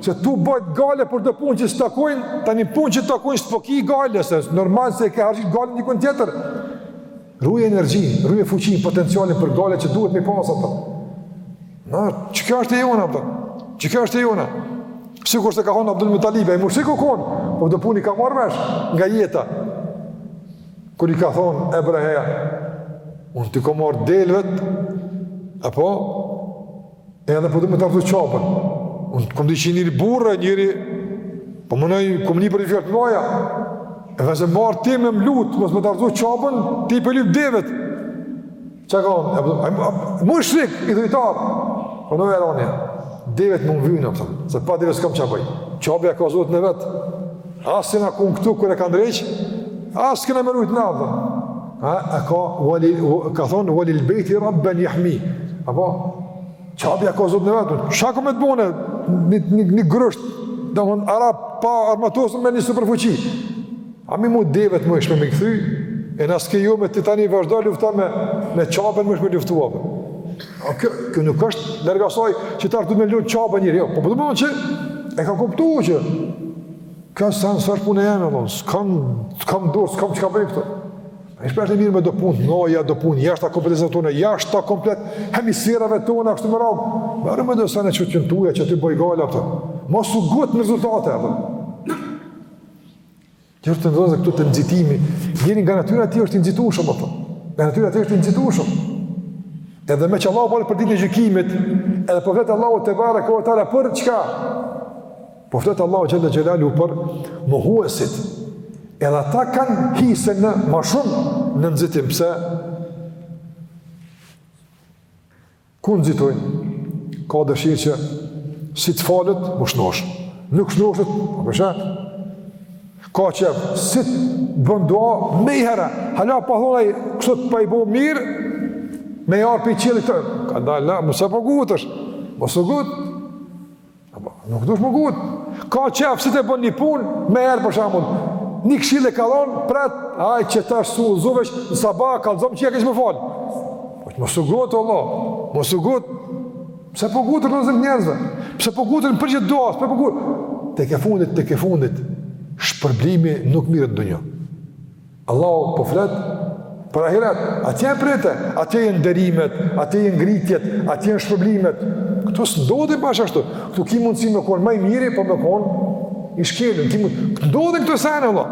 se tu bajt gajle për do punë që s'të takojnë, tani punë që t'takojnë s'po ki gajle, se normal se e ke harxhit gajlen dikun tjetër, Ruje energjinë, ruje fuqinë, potencialin për gajle që duhet me i pas, apo. Na, që kjo është e jona, apo. Që kjo është e jona. Sikurse ka thonë Abdul Mutalibi, e mushrik u konë, po do punë i ka marrë vesh nga jeta. Kur i ka thonë Ebreheja, unë t'i kom marrë devet, apo, Edhe po do me ta rrzu Qabën. Unë kom dit që njeri burrë, njeri po menoj kom ni për i fjalë paja. E n'ven se marë ti me më lutë, mos me ta rrzu Qabën, ti po lyp devet. Ça ka thonë? E mushrik, idhujtar. Po në e rani, devet mu më vynë, se pa deve s'kam ça boj. Qabja ka zotin e vet. As jena kon këtu kur e ka ndreq, as kena me rujtë n'ardhme. A, a ka, wali, ka thonë, wa lil bejti rabbun jahmih. Apo, Qabja ka zotin e vet. Çka ka me të bo, një, një, një grusht, domethënë arab, pa armatosun me një superfuqi. Ama mu devet më ishme me kthy, e nëse ke jo me të tani vazhdo lufta me, me Qabën më ishme luftua. A kjo, kjo nuk është larg asaj që ta rrzu me lënë Qabën njeri, jo, po domethënë që e ka kuptu që Ky sen s'është punë e jeme, lonë, s'kam, s'kam dorë, s'kam çka bëj këtu. E shpesh merremi me do punë, no, ja do punë, jashtë ta kompetencave tona, jashtë ta komplet hemisferave tona, kështu me radhë. Merru me do sene që janë tuja, që të bëjë gala, për. Mos u ngut në rezultate, për. Gjërë të nëzëzë këtu te nxitimi, njeri nga natyra e tij është i nxitushëm, për. Nga natyra ti është nëzitu shumë. Edhe me që Allah për ditën e gjykimit, edhe për vetë Allah tebareke ve teala, për çka? Po flet Allahu xhelle xhelaluhu për mohuesit. Edhe ata kanë hise ma shumë në nxitim pse, kur nxitojnë? Ka dëshirë që si të falet, m'u shnosh. Nuk shnoshet, po më shah. Ka qef si të bën dua meiherë. Hala pa thonë ai, kështu të pa e bo mirë. Me i ra prej qiellit, kadale, mos po ngutesh, mos u ngut, Apo, nuk duhet m'u ngut. Ka qef, si ta bën një punë, meiherë për shembull. Një këshillë e kallxon, pret, aj që tash e zu vesh, në sabah, ka lëzëm që ja kështë m'u falë. Po mos u ngut, vlla, mos u ngut. Pse po ngutesh në udhëzim të njerëzve? Pse po ngutesh në përgjigje t'duas? Pse po ngutesh? Tek e fundit, tek e fundit, shpërblimi nuk merret n'dynja. Allahu po flet për ahiret, atje e prete, atje janë nderimet, atje janë ngritjet, atje janë shpërblimet. Këtu s'ndodhin bash ashtu. Këtu ki mundësi me konë ma i miri, po me konë i shkelun. Ti mund... Këtu ndodhin këto sene, vlla.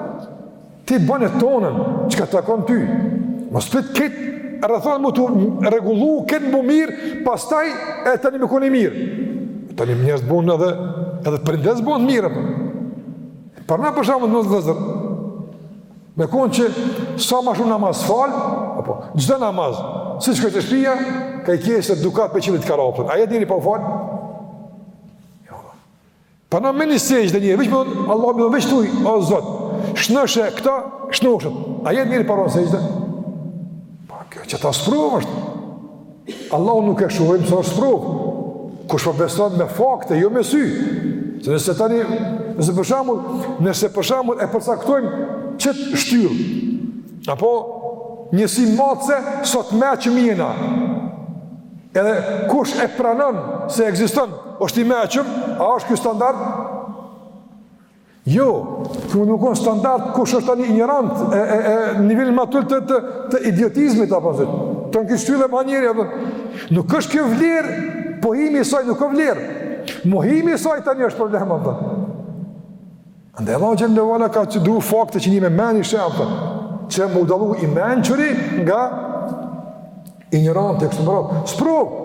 Ti bone tonën, çka t'takon ty. Mos e prit këtë rrethanë m'u t'u rregullu, këtë më mirë, pastaj e tani me konë i mirë. Tani me njerëz bën edhe, edhe prindës bën mirë, për. Për na për shembull në vëzër, me konë që sa ma shumë namaz falë, apo, çdo namaz, si shkon te shpia, ka i qese dukat prej qiellit karapën, a jetë njëri pa u falë? Jo. Për na me një sexhde njeri, veç me ditë, vlla, me ditë, veç thuj, o Zot, shnoshe këta, shnoshet, a jet njeri pa ra në sexhde? Po, kjo qeta sprovë është, Allahun nuk e shohim se është sprovë, kush po beson me fakte, jo me sy, se nëse tani, nëse për shembull, nëse për shembull e përcaktojmë qët shtyllë, apo njësi matëse, sot t'meçëm jena, edhe kush e pranon se ekziston, është i meçëm, a është ky standard? Jo, kjo nuk është standard, kush është tani injorant e e e nivelin më të ulët të, të idiotizmit apo zot. Të ngjë shtyllë pa njeri apo. Nuk është kjo vlerë, pohimi i saj nuk ka vlerë. Mohimi i saj tani është problem apo. Andaj Allahu xhelle ve ala ka çu do fakte që një me meni shë apo. Që m'u dallu i mençuri nga injoranti e kështu me radhë. Sprovë,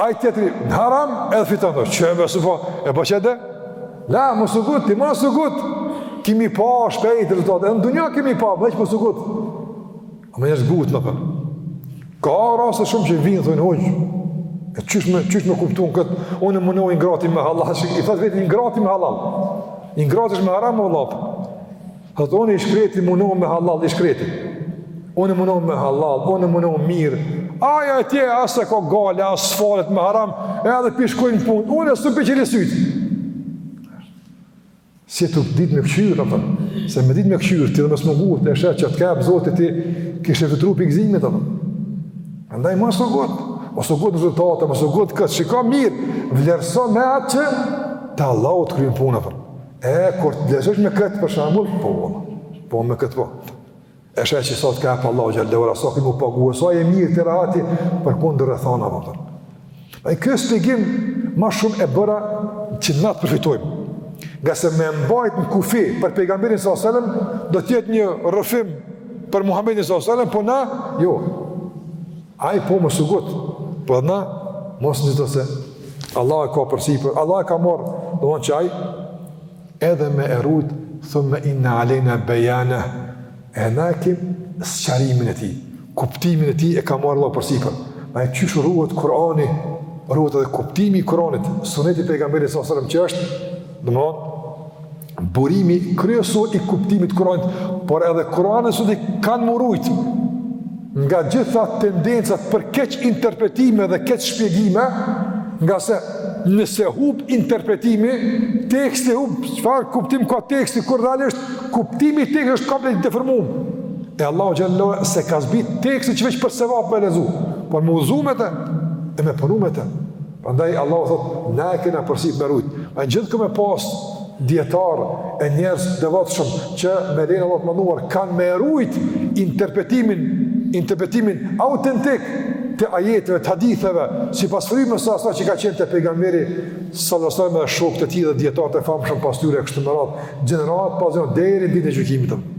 Ai tjetri në haram edhe fiton do. Qe me supozu, e po qe de? La, mos u ngut, ti mos u ngut. Ki me i pa shpejt rezultatet. Në dunja ki me i pa, veç mos u ngut. Ama mos u ngut me pa. Ka raste shumë që vijnë thonë hoxhë. E qysh me qysh me kuptu këtë. Unë munohna i ngrati me hallall, i thot vetes i ngrati me hallall. I ngrati është me haram vëlla. Thotë unë i shkreti munohna me hallall, i shkreti. Unë munohna me hallall, unë munohna mirë. Ai atje, as e ka gajle, as falet me haram, e edhe po i shkojnë punët. Unë e së pe qëri sytë. Se me ditë me këqyrë, apër. Se me ditë me këqyrë, ti edhe me mos u ngut, të eshe që të ke pa Zoti ty, kështë e fitru për këzimit, apër. Andaj mos u ngut, mos u ngut rezultate, mos u ngut këtë, që ka mirë, vlerësoje atë që të Allahu të kryn punë, apër. E, kur të lexojsh me këtë për shambull, po, po, me këtë po. E sheh që s'ot ke pa Allahu xhel-le, s'o kon me u pagu, e sa e mirë o rahatia, përkundër rrethanave, po, për. E këtë shpjegim, ma shumë e bëra, që na të përfitojmë. Ngase me mbajt në kufi për pejgamberin salallahu selem, do të jetë një rrëfim për Muhammedin salallahu selem, po na, jo. Ai po mos u ngut, po na mos nxito se Allah e ka përsipër, Allahu e ka marr, domethënë që ai edhe me e rujt thumme inna alejna bejanah e na e kim sqarimin e tij kuptimin e tij e ka marrë Allah përsipër na e qysh ruhet Kurani ruhet edhe kuptimi i Kuranit suneti i pejgamberit salasalem që është Domethënë burimi kryesor i kuptimit të kuranit, por edhe kurani sot ka me u rujt nga gjitha tendencat për keqinterpretime dhe keqshpjegime, ngase nëse hup interpretimi, teksti hup, çfarë kuptim ka teksti, kur realisht kuptimi i tekstit është komplet deformum. E Allahu xhel-le s'e ka zbrit tekstin që veç për sevap me lexu, por me u udhëzu me të, e me punu me të. Prandaj Allahu thot, na e kena përsipër me rujt. E gjithë ka me pas dijetarë e njerëz të devotshëm që me lejen e Allahut të madhëruar kanë me rujt interpretimin, interpretimin autentik të ajeteve, të haditheve, sipas frimës së asaj që ka qenë te pejgamberi, sallasaj dhe shokët e tij dhe dijetarët e famshëm pas tyre e kështu me radhë, gjeneratë pas gjenerate, deri në ditën e gjykimit të më.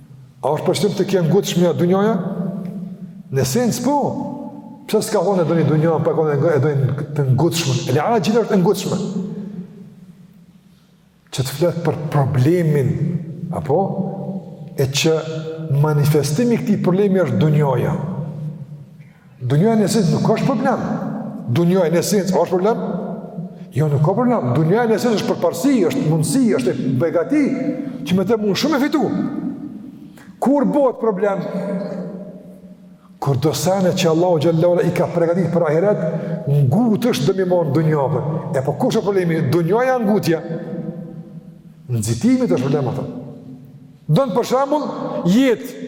A është përkthim te kjo e ngutshmja dunjoja? Në sens po, pse s'ka thonë e doni dunjon, po e doni të ngutshmen. El-axhile është e ngutshmja. Që të flet për problemin, apo? E që manifestimi i këtij problemi është dunjoja. Dunjaja në esencë nuk është problem. Dunjaja në esencë është problem? Jo, nuk o problem. Dunjaja në esencë është përparësi, është mundësi, është begati që me të mund shumë e fitu. Kur bohet problem? Kur do senet që Allahu xhelle ula i ka pregatit për ahiret, ngutesh do me i marrë n'dunja. E po kush o problemi? Dunjaja ngutja. Nxitimi është problem ato. Don për shambull jetë.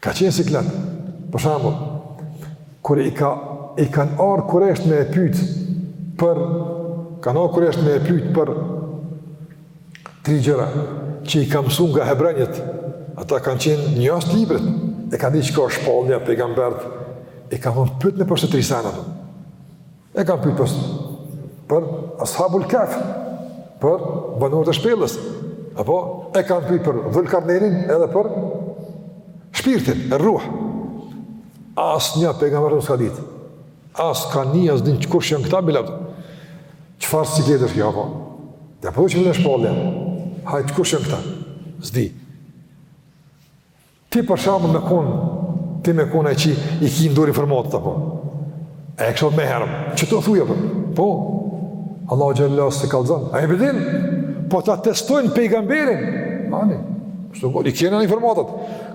Ka qenë siklet. Për shembull, kur i ka i kanë ardhë kurejshët me e pyt për kanë ardhë kurejshët me e pyt për tri gjëra që i kanë msu nga hebrenjtë. Ata kanë qenë njohës të librit. E kanë ditë çka është shpallja pejgamberët. I kanë thonë pytne për tri senet. E kanë pyt për për Ashabul Kehf, për banorët e shpellës. Apo e kanë pyt për Dhulkarnejnin edhe për shpirtin, e rruh. Asnjë pejgamberi s'e ka ditë. As ka ni as din kush janë këta bile. Çfarë sikleti është kjo apo? Ja po çmë në shpallë. Hajt kush janë këta? S'di. Ti për shembull me kanë ti me kanë ai që i ki n'dorë informatat apo. A e kështu menjëherë ia thuje për? Po. Allahu xhelle s'ia kallzon. A e din? Po ta testojnë pejgamberin. Ani. Kështu po i kena informatat.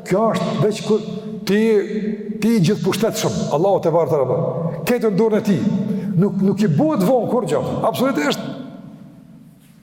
Kjo është veç kur ti ti i gjithëpushtetshëm. Allahu teala apo. Krejt n'dorën e tij. Nuk nuk i bohet vonë kurgjo. Absolutisht.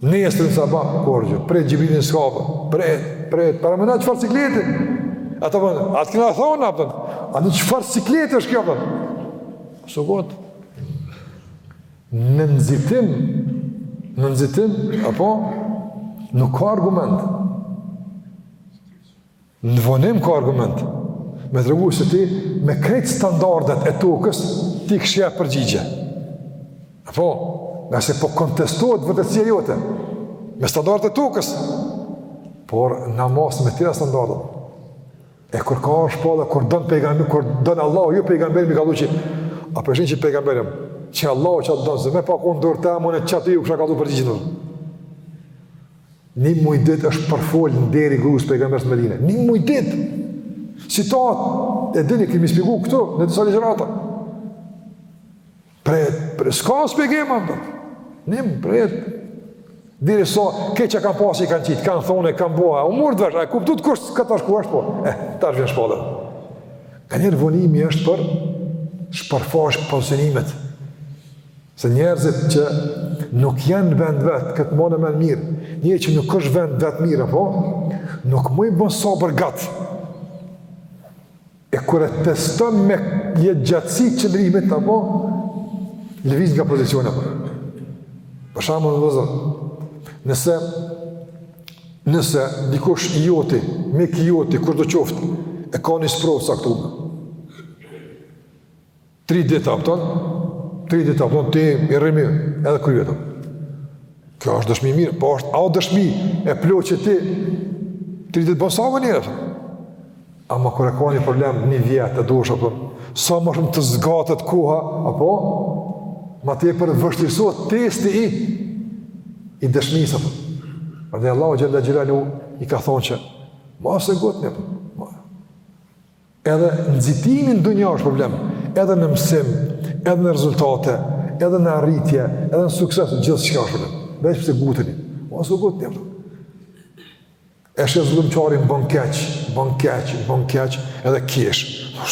Nesër sabah kurgjo, prej Xhibrilin s'ka pa, prej prej paramendo çfarë sikleti. Ata po, atë kena thonë apo? A çfarë sikleti është kjo apo? S'ko. Në nxitim, në nxitim apo nuk ka argument. Në vonim ka argument, me tregu se ti me krejt standardet e tokës, t'i kisha përgjigje. Apo, ngase po kontestohet vërtetësia jote, me standardet e tokës, por na masim me tjera standardet. E kur ka ardhë shpallja, kur don pejgamberi, kur don Allahu, jo pejgamberi mi ka du që, a përshin që pejgamberi, që Allah që atë don, se me pas konë n'dorë teme e që atë ju kisha kthy përgjigjen Një muj dit është përfol nderi i grus së pejgamberit në Medine. Një muj dit! Si thashë, e dini, kemi shpjegu këtu, në disa ligjerata. Pre, pre, s'ka shpjegim, amë, një muj, pre, deri sa keq kanë pasi i kanë qitë, kanë thonë, kanë bo, u murr vesh, a e kuptu të kështë, këtë është ku është, po, eh, tash vjen shpallja. Kanjëherë vonimi është për, shpërfaq pozicionimet, Se njerëzit që nuk janë n'vend t'vet, këtë mane në men mirë, një që nuk është n'vend t'vet mirë, apo, nuk mun bën sabër gatë. E kur e teston me jetëgjatësi qëndrimit, apo, lëviz nga pozicionet. Për shembull, nëse, nëse dikush i joti, mik i joti, kushdo qoftë, e ka një sprovë sa këtu. Tri dita, kupton? Tri dita, kupton, ti i rrimi edhe kry vetëm. Kjo është dëshmi e mirë, po s'është ajo dëshmi e plotë që ti tri ditë bën sabër, kupton? Ama kur e ka një problem një vjet e dy, kupton? Sa më shumë të zgatët koha, apo? Ma tepër vështirësohet testi i, i dëshmisë, kupton? Dhe Allahu xhelle xhelaluhu i ka thonë që, mos u gutni, kupton? Edhe nxitimi në dynja është problem, edhe në mësim, edhe në rezultate, edhe në arritje, edhe në sukses, gjithçka është problem. Veç pse guteni, mos u gutni, e sheh zullumqarin bën keq, bën keq, bën keq, edhe kesh,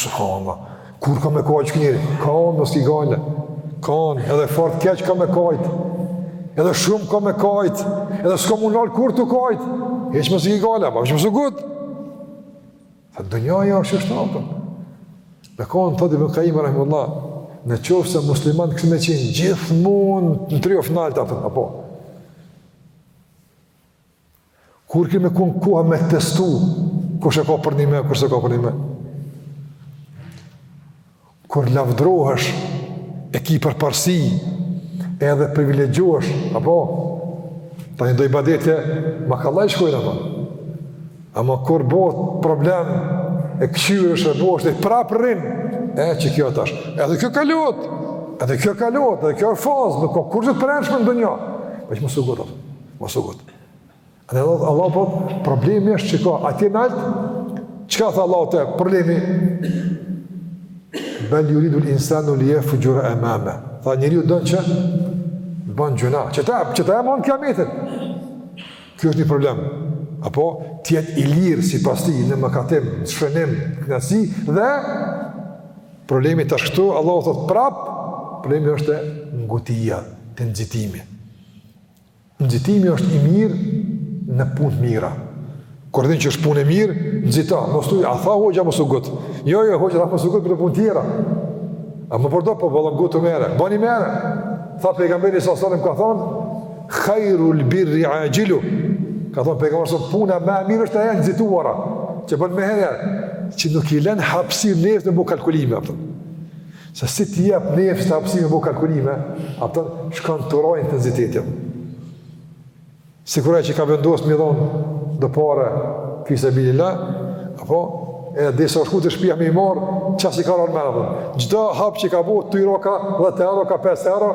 subhanallah, kur ka me kajt ky njeri, kan, mos ki gajle, kan, edhe fort keq ka me kajt, edhe shumë ka me kajt, edhe s'ka m'u nalë kurr tu kajt, hiç mos ki gajle, veç mos u gut, Tha, dynjaja është që shtapën. Dhe ka në thotë Ibn Kajimi, rahimehullah, në qoftë se muslimanët kishin me qenë gjithmonë në triumf naltë, atëm, apo. Kur kish me kon koha me u testu, kush e ka përnjëme, kush s'e ka përnjëme. Kur lavdrohesh e ki përparsi edhe privilegjohesh, apo, tani do ibadete, ma kollaj shkojnë, apo. Ama kur bëhet problem, e këqyrësh e bëhet, e prapë rrin, e që kjo tash. Edhe kjo kalot, edhe kjo kalot, edhe kjo fazë, nuk ka kurgjë të përhershme në dynja. Veç mos u gut, apo, mos u gut. Dhe Allah, Allah po, problemi është çka, atje naltë, çka tha Allahu te, problemi, bel juridul insanu li jefxhura emameh, tha njeriu don që, bën gjunah, që ta, që ta mohon kijametin, kjo është një problem, apo, t'jetë i lirë sipas tij, në mëkatim, në shënim, kënaqësi, dhe, problemi tash këtu, Allahu thotë prapë, problemi është ngutia, te nxitimi, Nxitimi është i mirë në punë të mira. Kur din që është punë e mirë, nxito. Mos thuaj, a tha hoxha mos u gut. Jo, jo, hoxha tha mos u gut për punë tjera. Ama për do, po vallah gutu more. Bani more. Tha pejgamberi sa sallam ka thon, hajrul birri axhiluhu. Ka thon pejgamberi sa puna më e mirë është ajo e nxituara, që bën më herët, që nuk i lën hapësirë nefsit me bo kalkulime, kupton. Se si t'i jep nefsit hapësirë me bo kalkulime, atëherë shkon tu ra intensiteti. Sikur ai që ka vendos me dhonë do pare fisebililah, apo, e deri sa shku te shpia me i marrë, qas i ka rarë me dhe. Çdo hap që ka bo, të i roka 10 euro, ka 5 euro,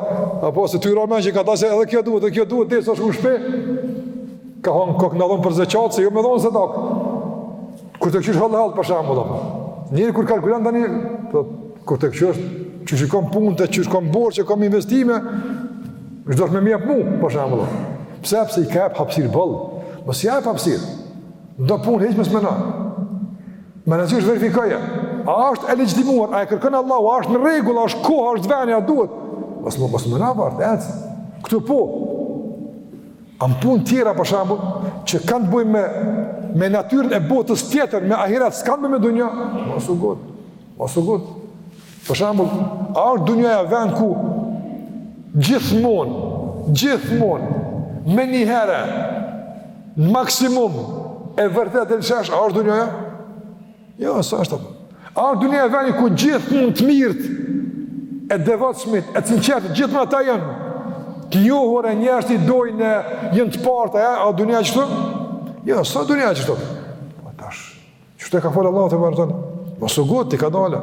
apo, se tu i ra n'men çka ta se edhe kjo duhet, edhe kjo duhet, deri sa shku shpi, ka thonë kokë në dhonë për zeqat, se jo me dhonë zëtë Kur të këqyrsh hollë hollë për shembull, apo. Njeri kur kalkulon tani, të, kur të këqyrsh, që që kom punë të që që kom borxh, që kom investime, është dorë me m'jep mu, për shembull, apo. Pse, pse i ke hapsirë boll, mos i jep hapsirë, do punë heqë më smena. Më në që është verifikoje, a është e legjitimuar, a e kërkon Allahu, a është në rregull, a është koha, a është veni, a duhet. Mos më, mos më në avartë, ec, këtu po, Ama punë tjera për shembull që kanë të bëjnë me me natyrën e botës tjetër, me ahiret, s'kanë me dunja, mos u ngut, mos u ngut. Për shembull, a është dunjaja vend ku gjithmonë, gjithmonë, menjëherë, në maksimum, e vërteta del në shesh, a është dunja e? Jo, së është të Arë dë një e veni ku gjithë mund të mirët, e devotshmit, e të gjithë gjithë më ata janë. Të njohur e njerës të i dojnë në jënë të partë, e a dë një e qëtë? Jo, së dë një e qëtë. Po tash, që të ka folë Allah të vërë të në? Më së gotë, ti ka dalë.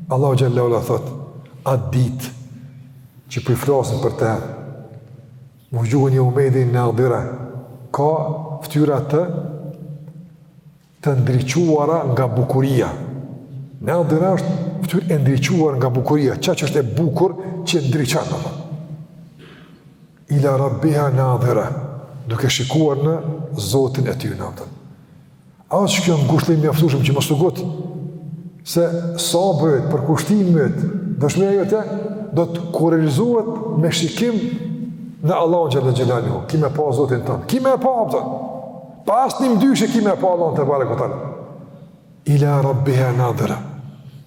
Allahu xhelle ve ala thot, atë ditë që po i flasim për të. Vuxhuhun jeumeidhin nadira. Ka fytyra të të ndriçuara nga bukuria. Nadira është fytyrë e ndriçuar nga bukuria, çka që është e bukur që ndriçon atë. Ila rabbiha nadira, duke shikuar në Zotin e tyne, apo. A s'është kjo ngushëllim i mjaftueshëm që mos u ngut se sabri, përkushtimet, dëshmia jote do të kurorëzohet me shikim në Allahun xhelle xhelaluhu. Ki me pa Zotin tënd. Ki me e pa atë. Pa asnjë mëdyshje ki me pa Allahun tebareke ve teala. Ila rabbiha nadira.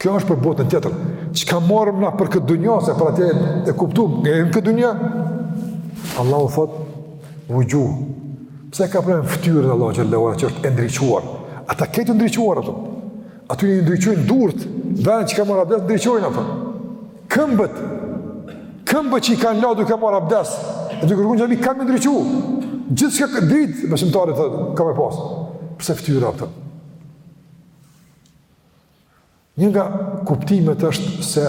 Kjo është për botën tjetër. Çka marrim na për këtë dunja ose për ta kuptu na në këtë dunja? Allahu thot, "Vuxhuh." Pse ka përmend fytyrën Allahu xhelle ve ala që është e ndriçuar? Atë ditë të ndriçuar, apo. Aty i ndriçojnë durt, vend që ka marrë abdes ndriçojnë, apo. Këmbët. Këmbët që i kanë la duke marrë abdes. Edhe kërkun që mi kanë ndriçu. Gjithçka atë ditë besimtarit thotë, ka me pas. Pse fytyra, apo? Një nga kuptimet është se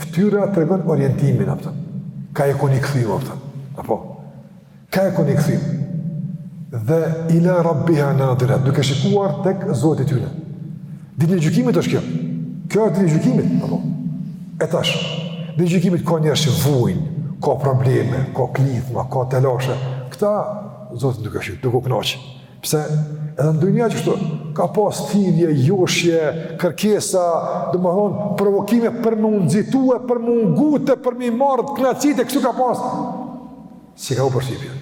ftyra tregon orientimin, apo, ka je kon i kthym, apo. Apo, ka je kon i kthym. Dhe ila rabbiha nadira, duke shikuar tek Zoti i tyre. Ditën e gjykimit është kjo. Kjo është ditën e gjykimit, apo. E tash, ditën e gjykimit ka njerëz që vujnë, ka probleme, ka klithma, ka telashe. Këta, Zotin duke shiku, duke u knaqë. Pse edhe në dynja qashtu ka pas thirrje, joshje, kërkesa, domethonë, provokime për me u nxitue, për me u ngutë, për me i marrë knaqsitë, kështu ka pas. S'i ka bo përshtypje.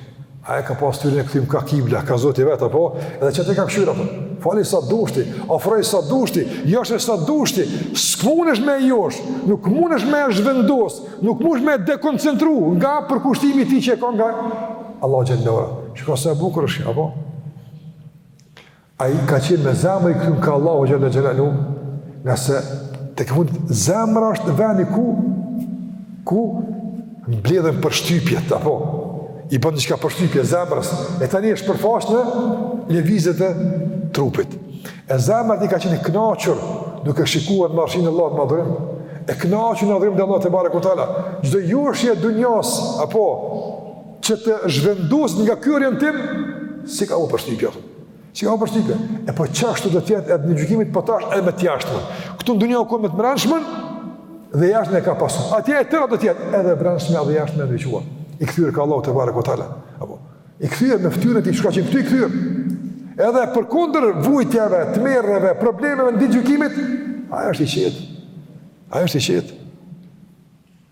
Ai e ka pas ftyrën e kthyme ka kibla, ka Zoti i vet, apo? Edhe qaty ka kqyrë, apo? Fali sa dush ti, ofroj sa dush ti, joshe sa dush ti, nuk munesh me e josh, nuk munesh me e zhvendos, nuk munesh me e dekoncentru nga përkushtimi i tij që e ka nga Allahu xhelle ue ala. Shikoje sa e bukur është, apo? Ai ka qenë me zemër i kthyr ka Allahu xhelle xhelaluhu, ngase tek e fundit zemra është vendi ku ku mbledhen përshtypjet, apo? I bën diçka përshtypje zemrës. E tani shpërfaqet në lëvizjet e trupit. E zemra e tij ka qenë e kënaqur duke shikuar madhështinë e Allahut të madhërishëm. E kënaqur në adhurim të Allahut tebareke ue teala. Çdo joshje e dunjos, apo që ta zhvendos nga ky orientim, s'i ka bo përshtypje. S'i ka bo përshtypje. E po qashtu do t'jetë ditën e gjykimit po tash edhe me t'jashtme. Këtu në dunja u kon me të mrenshmen, dhe jashtme ka pasur. Atje e tëra do t'jetë edhe mrenshme edhe jashtme ndryqua. I kthyer ka Allahu tebareke ue teala. Apo, i kthyer me ftyrën e tij, siç ka qenë këtu i kthyer. Edhe përkundër vujtjeve, tmerreve, problemeve në ditën e gjykimit, ai është i qetë. Ai është i qetë.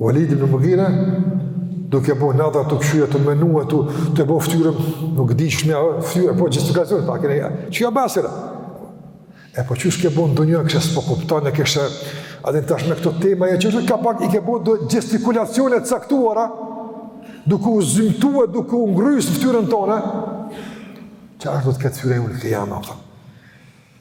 Walid ibn Mughira duke bo nadhar të këshyja të menua të të bo ftyrën nuk di ç'më ja ftyrë po gjithë gazetë ta keni ç'i ka basira e po çu s'ke bën ndonjë kësha s'po kupton e kësha a dhe tash me këto tema ja çu ka pak i ke bo do gestikulacione të caktuara duke u zymtuar duke u ngrys ftyrën tonë çfarë do të ketë ftyrën jeumul kijame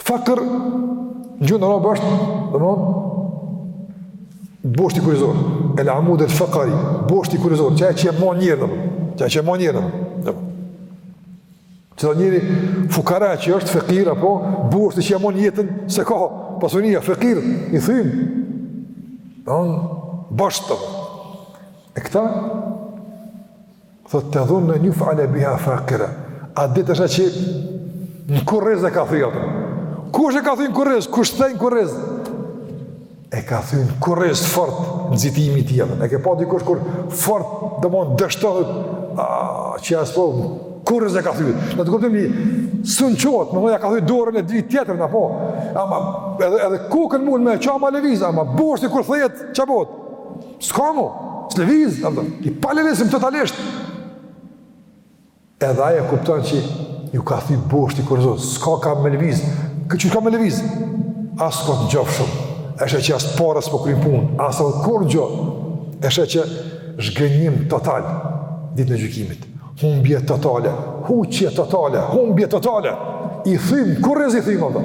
Fakër, në gjuhën arabe është, domethonë, boshti kurrizor, el amud el fekari, boshti kurrizor, që e që e man njerin, domethonë, që e që e man njerin, domethonë. Edhe njeri fukara që është fekir, apo, boshti që e man jetën, s'e ka, pasunia, fekir, i thym, domethonë, boshti, domethonë. E këta, Thot tedhunnu en juf'ale biha fakire. A ditë është që në kurriz e ka thy ato. Kush e ka thy në kurriz? Kush të then kurriz? E ka thy në kurriz fort nxitimi i tij ato. E ke pa dikush kur fort domethon dështohet që asë po kurriz e ka thy. Në atë kuptim që s'un çohet, më me ja ka thy dorën e dritë tjetër në po. Ama edhe, edhe kukën mund me e qa ma lëviz, ama boshti kur thyhet, ça bohet? S'ka mo, s'lëviz, i palëvizshëm totalisht. Edhe ai e kupton që ju ka thy boshti kurrizor, s'ka kah me lëviz, këtë çka me lëviz, as ka të njofshëm, e sheh që as paret s'po kryjn punë, as kurgjo, e sheh që zhgënjim total, ditën e gjykimit, humbje totale, huqje totale, humbje totale, i thym, kurriz i thym, ato.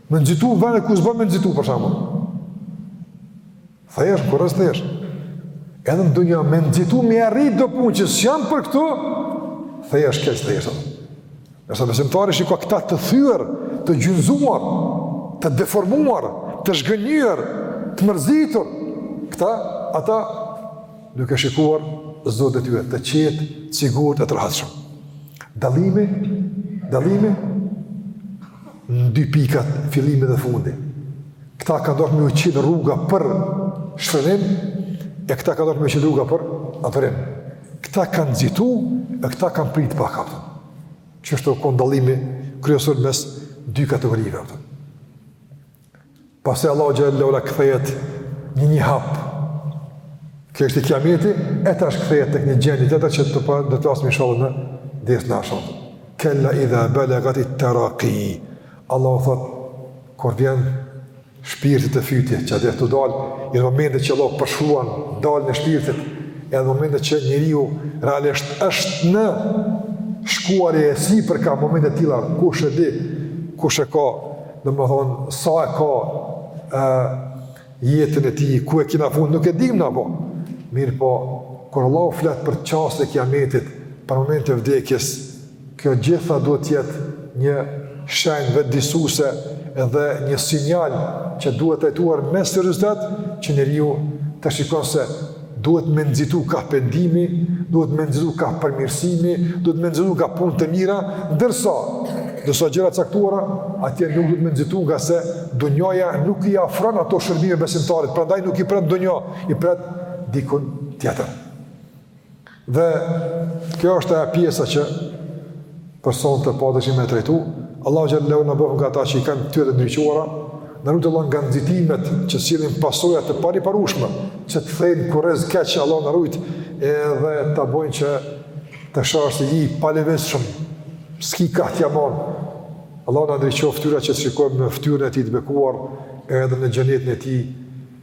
Me nxitu ven ku s'bën me nxitu për shembull. Thehesh, kurriz thehesh. Edhe në dunja me nxitu me arrit do punë që s'jan për këtu, thehesh, keq thehesh. Ndërsa besimtari shikoj këta të thyer, të gjunjëzuar, të deformuar, të zhgënjyer, të mërzitur, këta ata duke shikuar Zotin e tyre të qetë, të sigurt e të rahatshëm. Dallimi, dallimi në dy pikat fillimi dhe fundi. Këta kan dasht me ju çil rruga për shfrenim, e këta kan dasht me ju çil rruga për adhurim. Këta kanë nxitu, e këta kanë prit pak atë. Qashtu u kon dallimi kryesor mes dy kategorive. Atë. Pastaj Allahu xhelle ue ala kthehet një një hap. Kjo është kiameti, e tash kthehet tek një gjendje tjetër që të do të flasim inshallah në ders na shon. Kella idha balagat at-taraqi. Allahu thot kur vjen shpirti te fyti, që do të dal, ai momenti që Allah përshkruan daljen e shpirtit, edhe momentet që njeriu realisht është në shkuarje e sipër kah momente të tilla, kush e di, kush e ka, Domethonë, sa e ka e, jetën e tij, ku e kina fund, nuk e dim na po. Mirëpo, kur Allahu flet për çastet e kiametit, për momentet e vdekjes, kjo gjitha duhet të jetë një shenjë vetëdijësuese dhe një sinjal që duhet trajtuar me seriozitet që njeriu të shikon se Duhet me nxitu kah pendimi, duhet me nxitu kah përmirësimi, duhet me nxitu kah punët e mira, ndërsa, ndërsa gjëra të caktuara, atje nuk duhet me nxitu ngase dunjaja nuk i ofron ato shërbime besimtarit, prandaj nuk i pret në dunja, i pret dikun tjetër. Dhe kjo është pjesa që për sonte pata dëshirë me trajtu, Allahu xhelaluhu na bëftë nga ata që i kanë fytyrat e ndriçuara, na rujt Allahu nga nxitimet që sjellin pasoja të pariparushme, që të thejnë kurriz keq Allahu na rujt, edhe të bojnë që të sharë si i palëvizshëm, s'ki kah t'ia man. Allahu na ndriçoftë fytyrat që të shikojmë në fytyrën e tij të bekuar, edhe në xhenetin e tij